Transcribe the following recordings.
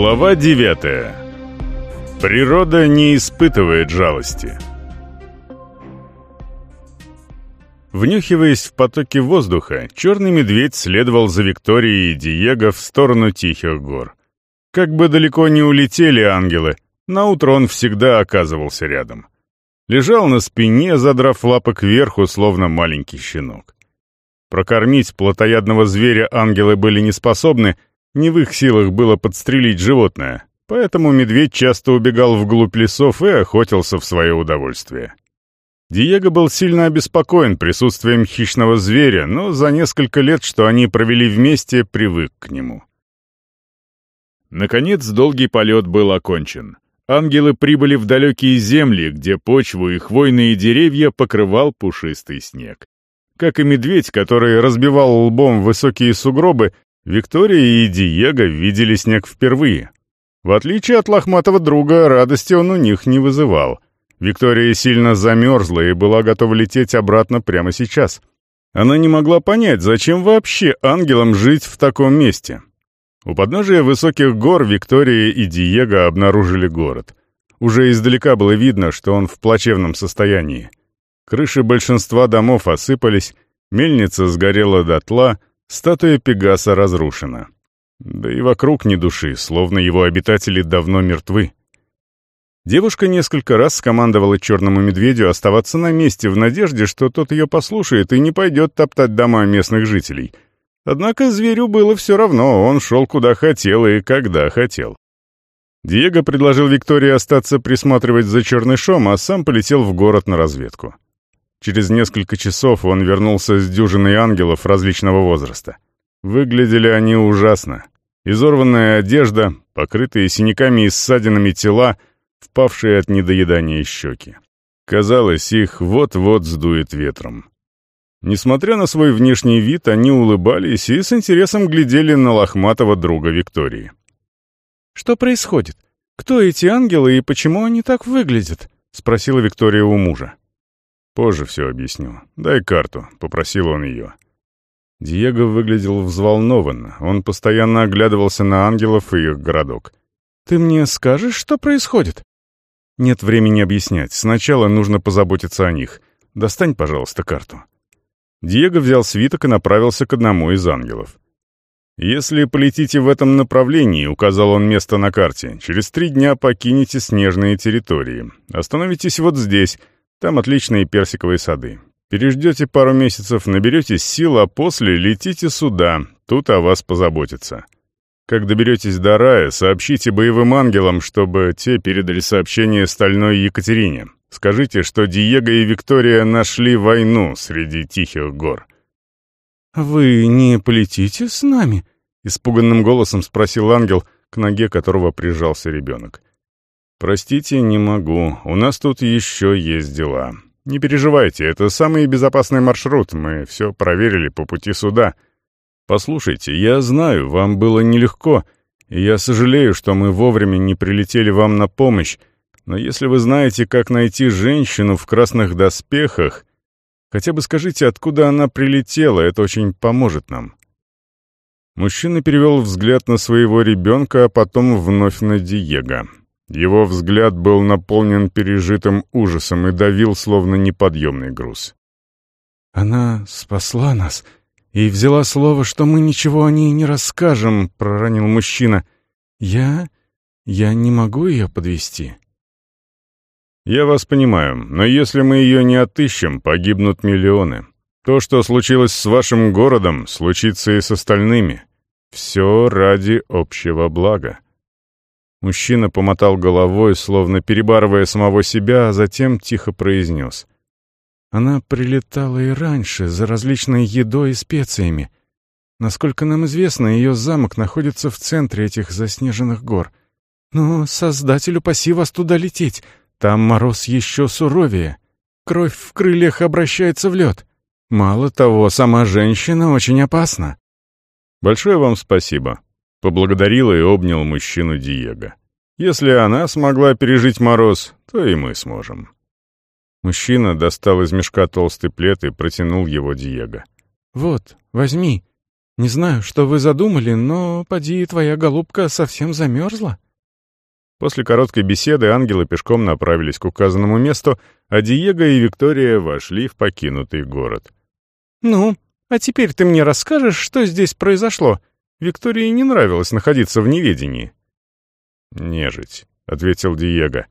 Глава 9. Природа не испытывает жалости. Внюхиваясь в потоки воздуха, черный медведь следовал за Викторией и Диего в сторону Тихих гор. Как бы далеко не улетели ангелы, наутро он всегда оказывался рядом. Лежал на спине, задрав лапы кверху, словно маленький щенок. Прокормить плотоядного зверя ангелы были не способны, не в их силах было подстрелить животное, поэтому медведь часто убегал вглубь лесов и охотился в свое удовольствие. Диего был сильно обеспокоен присутствием хищного зверя, но за несколько лет, что они провели вместе, привык к нему. Наконец, долгий полет был окончен. Ангелы прибыли в далекие земли, где почву и хвойные деревья покрывал пушистый снег. Как и медведь, который разбивал лбом высокие сугробы, Виктория и Диего видели снег впервые. В отличие от лохматого друга, радости он у них не вызывал. Виктория сильно замерзла и была готова лететь обратно прямо сейчас. Она не могла понять, зачем вообще ангелам жить в таком месте. У подножия высоких гор Виктория и Диего обнаружили город. Уже издалека было видно, что он в плачевном состоянии. Крыши большинства домов осыпались, мельница сгорела дотла, статуя Пегаса разрушена. Да и вокруг ни души, словно его обитатели давно мертвы. Девушка несколько раз скомандовала черному медведю оставаться на месте в надежде, что тот ее послушает и не пойдет топтать дома местных жителей — Однако зверю было все равно, он шел куда хотел и когда хотел. Диего предложил Виктории остаться присматривать за чернышом, а сам полетел в город на разведку. Через несколько часов он вернулся с дюжиной ангелов различного возраста. Выглядели они ужасно. Изорванная одежда, покрытые синяками и ссадинами тела, впавшие от недоедания щеки. Казалось, их вот-вот сдует ветром. Несмотря на свой внешний вид, они улыбались и с интересом глядели на лохматого друга Виктории. «Что происходит? Кто эти ангелы и почему они так выглядят?» — спросила Виктория у мужа. «Позже все объясню. Дай карту», — попросил он ее. Диего выглядел взволнованно. Он постоянно оглядывался на ангелов и их городок. «Ты мне скажешь, что происходит?» «Нет времени объяснять. Сначала нужно позаботиться о них. Достань, пожалуйста, карту». Диего взял свиток и направился к одному из ангелов. «Если полетите в этом направлении», — указал он место на карте, «через три дня покинете снежные территории. Остановитесь вот здесь, там отличные персиковые сады. Переждете пару месяцев, наберетесь сил, а после летите сюда, тут о вас позаботятся. Как доберетесь до рая, сообщите боевым ангелам, чтобы те передали сообщение стальной Екатерине. Скажите, что Диего и Виктория нашли войну среди тихих гор». «Вы не полетите с нами?» — испуганным голосом спросил ангел, к ноге которого прижался ребенок. «Простите, не могу. У нас тут еще есть дела. Не переживайте, это самый безопасный маршрут. Мы все проверили по пути сюда. Послушайте, я знаю, вам было нелегко, и я сожалею, что мы вовремя не прилетели вам на помощь, но если вы знаете, как найти женщину в красных доспехах, хотя бы скажите, откуда она прилетела, это очень поможет нам». Мужчина перевел взгляд на своего ребенка, а потом вновь на Диего. Его взгляд был наполнен пережитым ужасом и давил, словно неподъемный груз. «Она спасла нас и взяла слово, что мы ничего о ней не расскажем», — проронил мужчина. «Я... я не могу ее подвести. «Я вас понимаю, но если мы ее не отыщем, погибнут миллионы. То, что случилось с вашим городом, случится и с остальными. Все ради общего блага». Мужчина помотал головой, словно перебарывая самого себя, а затем тихо произнес. «Она прилетала и раньше за различной едой и специями. Насколько нам известно, ее замок находится в центре этих заснеженных гор. Но Создателю паси вас туда лететь. Там мороз еще суровее. Кровь в крыльях обращается в лед. Мало того, сама женщина очень опасна. Большое вам спасибо. Поблагодарил и обнял мужчину Диего. Если она смогла пережить мороз, то и мы сможем. Мужчина достал из мешка толстый плед и протянул его Диего. «Вот, возьми. Не знаю, что вы задумали, но, поди, твоя голубка совсем замерзла». После короткой беседы ангелы пешком направились к указанному месту, а Диего и Виктория вошли в покинутый город. «Ну, а теперь ты мне расскажешь, что здесь произошло?» Виктории не нравилось находиться в неведении. «Нежить», — ответил Диего.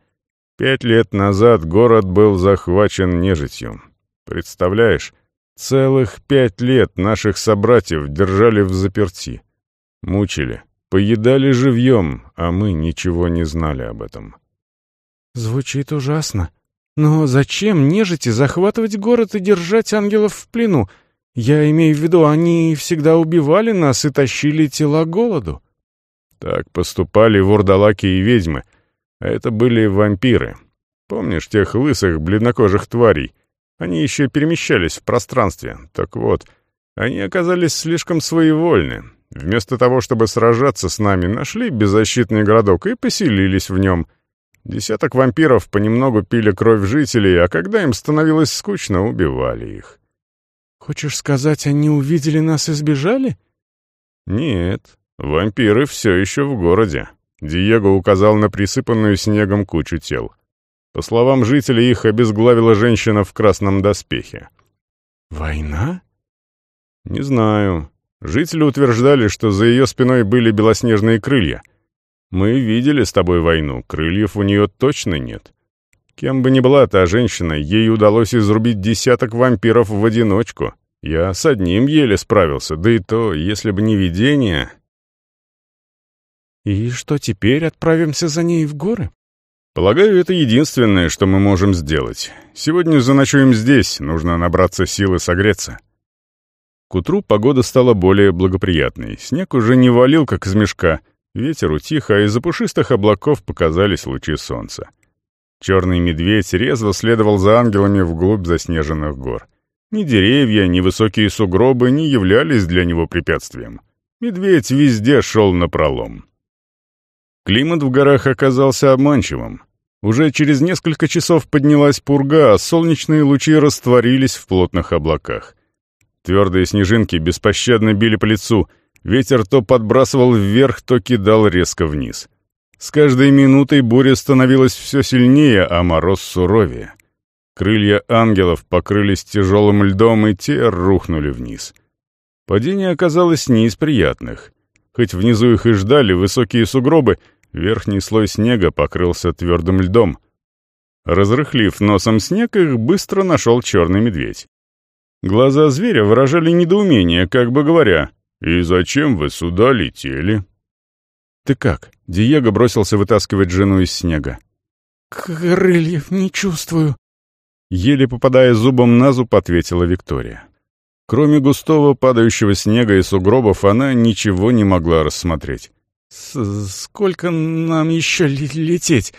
«Пять лет назад город был захвачен нежитью. Представляешь, целых пять лет наших собратьев держали в заперти. Мучили, поедали живьем, а мы ничего не знали об этом». «Звучит ужасно. Но зачем нежити захватывать город и держать ангелов в плену? Я имею в виду, они всегда убивали нас и тащили тела голоду». Так поступали вурдалаки и ведьмы. А это были вампиры. Помнишь тех лысых, бледнокожих тварей? Они еще перемещались в пространстве. Так вот, они оказались слишком своевольны. Вместо того, чтобы сражаться с нами, нашли беззащитный городок и поселились в нем. Десяток вампиров понемногу пили кровь жителей, а когда им становилось скучно, убивали их. «Хочешь сказать, они увидели нас и сбежали?» «Нет, «Вампиры все еще в городе», — Диего указал на присыпанную снегом кучу тел. По словам жителей, их обезглавила женщина в красном доспехе. «Война?» «Не знаю. Жители утверждали, что за ее спиной были белоснежные крылья. Мы видели с тобой войну, крыльев у нее точно нет. Кем бы ни была та женщина, ей удалось изрубить десяток вампиров в одиночку. Я с одним еле справился, да и то, если бы не видение, «И что теперь, отправимся за ней в горы?» «Полагаю, это единственное, что мы можем сделать. Сегодня заночуем здесь, нужно набраться сил и согреться». К утру погода стала более благоприятной. Снег уже не валил, как из мешка. Ветер утих, а из-за пушистых облаков показались лучи солнца. Черный медведь резво следовал за ангелами вглубь заснеженных гор. Ни деревья, ни высокие сугробы не являлись для него препятствием. Медведь везде шел напролом. Климат в горах оказался обманчивым. Уже через несколько часов поднялась пурга, а солнечные лучи растворились в плотных облаках. Твердые снежинки беспощадно били по лицу, ветер то подбрасывал вверх, то кидал резко вниз. С каждой минутой буря становилась все сильнее, а мороз суровее. Крылья ангелов покрылись тяжелым льдом, и те рухнули вниз. Падение оказалось не из приятных. Хоть внизу их и ждали высокие сугробы — Верхний слой снега покрылся твердым льдом. Разрыхлив носом снег, их быстро нашел черный медведь. Глаза зверя выражали недоумение, как бы говоря, «И зачем вы сюда летели?» «Ты как?» — Диего бросился вытаскивать жену из снега. «Крыльев не чувствую», — еле попадая зубом на зуб, ответила Виктория. Кроме густого падающего снега и сугробов, она ничего не могла рассмотреть. «Сколько нам еще лететь?»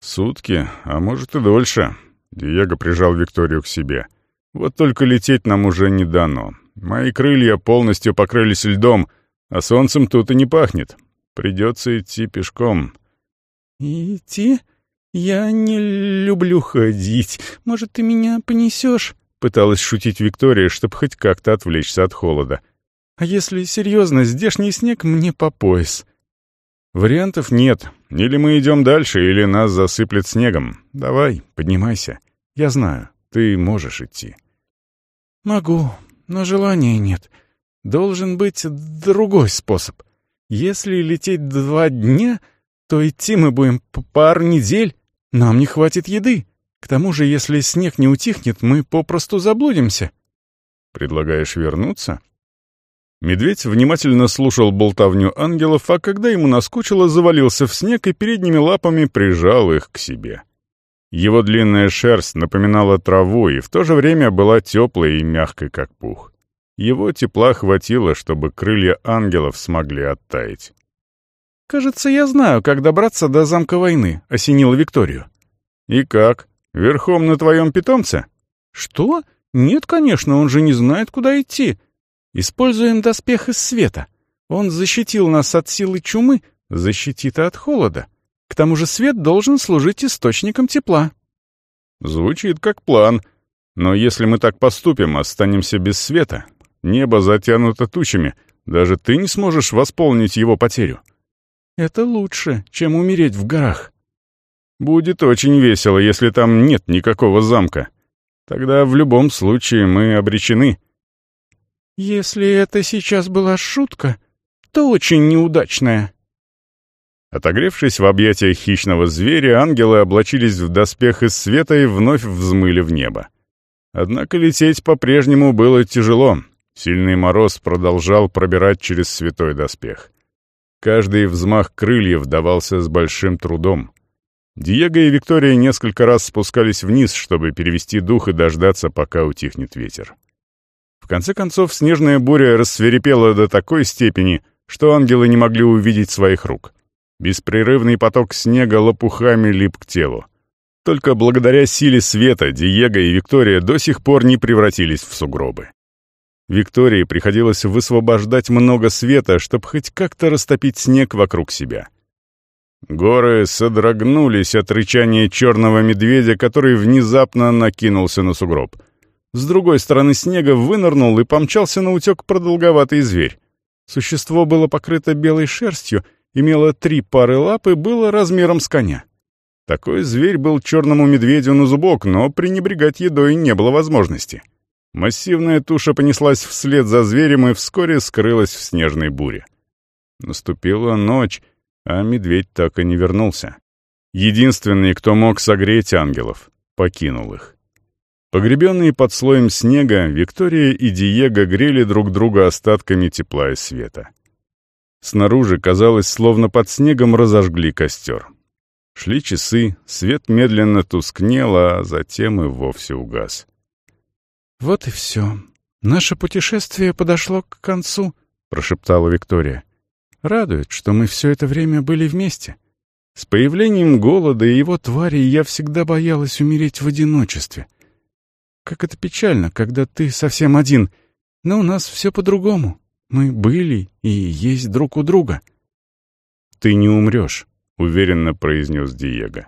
«Сутки, а может и дольше». Диего прижал Викторию к себе. «Вот только лететь нам уже не дано. Мои крылья полностью покрылись льдом, а солнцем тут и не пахнет. Придется идти пешком». «Идти? Я не люблю ходить. Может, ты меня понесешь?» Пыталась шутить Виктория, чтобы хоть как-то отвлечься от холода. А если серьезно, здешний снег мне по пояс. Вариантов нет. Или мы идем дальше, или нас засыплет снегом. Давай, поднимайся. Я знаю, ты можешь идти. Могу, но желания нет. Должен быть другой способ. Если лететь два дня, то идти мы будем пару недель. Нам не хватит еды. К тому же, если снег не утихнет, мы попросту заблудимся. Предлагаешь вернуться? Медведь внимательно слушал болтовню ангелов, а когда ему наскучило, завалился в снег и передними лапами прижал их к себе. Его длинная шерсть напоминала траву и в то же время была теплой и мягкой, как пух. Его тепла хватило, чтобы крылья ангелов смогли оттаять. «Кажется, я знаю, как добраться до замка войны», — осенила Викторию. «И как? Верхом на твоем питомце?» «Что? Нет, конечно, он же не знает, куда идти. Используем доспех из света. Он защитил нас от силы чумы, защитит от холода. К тому же свет должен служить источником тепла. Звучит как план. Но если мы так поступим, останемся без света. Небо затянуто тучами, даже ты не сможешь восполнить его потерю. Это лучше, чем умереть в горах. Будет очень весело, если там нет никакого замка. Тогда в любом случае мы обречены. Если это сейчас была шутка, то очень неудачная. Отогревшись в объятиях хищного зверя, ангелы облачились в доспех из света и вновь взмыли в небо. Однако лететь по-прежнему было тяжело. Сильный мороз продолжал пробирать через святой доспех. Каждый взмах крыльев давался с большим трудом. Диего и Виктория несколько раз спускались вниз, чтобы перевести дух и дождаться, пока утихнет ветер. В конце концов, снежная буря рассверепела до такой степени, что ангелы не могли увидеть своих рук. Беспрерывный поток снега лопухами лип к телу. Только благодаря силе света Диего и Виктория до сих пор не превратились в сугробы. Виктории приходилось высвобождать много света, чтобы хоть как-то растопить снег вокруг себя. Горы содрогнулись от рычания черного медведя, который внезапно накинулся на сугроб. С другой стороны снега вынырнул и помчался на утек продолговатый зверь. Существо было покрыто белой шерстью, имело три пары лап и было размером с коня. Такой зверь был черному медведю на зубок, но пренебрегать едой не было возможности. Массивная туша понеслась вслед за зверем и вскоре скрылась в снежной буре. Наступила ночь, а медведь так и не вернулся. Единственный, кто мог согреть ангелов, покинул их. Погребенные под слоем снега, Виктория и Диего грели друг друга остатками тепла и света. Снаружи, казалось, словно под снегом разожгли костер. Шли часы, свет медленно тускнел, а затем и вовсе угас. «Вот и все. Наше путешествие подошло к концу», — прошептала Виктория. «Радует, что мы все это время были вместе. С появлением голода и его твари я всегда боялась умереть в одиночестве. Как это печально, когда ты совсем один, но у нас все по-другому. Мы были и есть друг у друга». «Ты не умрешь», — уверенно произнес Диего.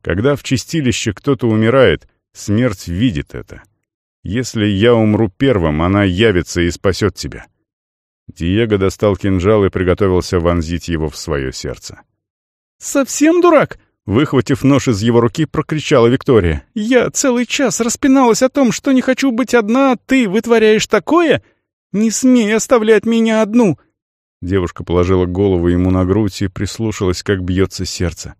«Когда в чистилище кто-то умирает, смерть видит это. Если я умру первым, она явится и спасет тебя». Диего достал кинжал и приготовился вонзить его в свое сердце. «Совсем дурак?» Выхватив нож из его руки, прокричала Виктория. «Я целый час распиналась о том, что не хочу быть одна, а ты вытворяешь такое? Не смей оставлять меня одну!» Девушка положила голову ему на грудь и прислушалась, как бьется сердце.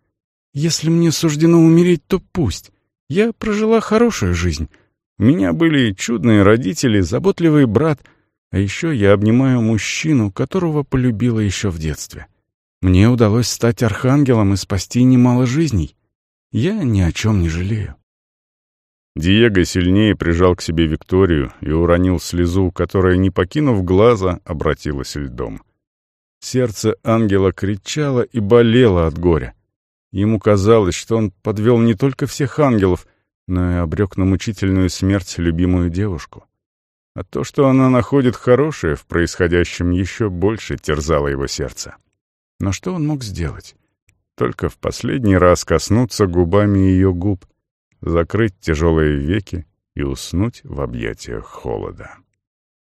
«Если мне суждено умереть, то пусть. Я прожила хорошую жизнь. У меня были чудные родители, заботливый брат, а еще я обнимаю мужчину, которого полюбила еще в детстве. Мне удалось стать архангелом и спасти немало жизней. Я ни о чем не жалею». Диего сильнее прижал к себе Викторию и уронил слезу, которая, не покинув глаза, обратилась льдом. Сердце ангела кричало и болело от горя. Ему казалось, что он подвел не только всех ангелов, но и обрек на мучительную смерть любимую девушку. А то, что она находит хорошее в происходящем, еще больше терзало его сердце. Но что он мог сделать? Только в последний раз коснуться губами ее губ, закрыть тяжелые веки и уснуть в объятиях холода.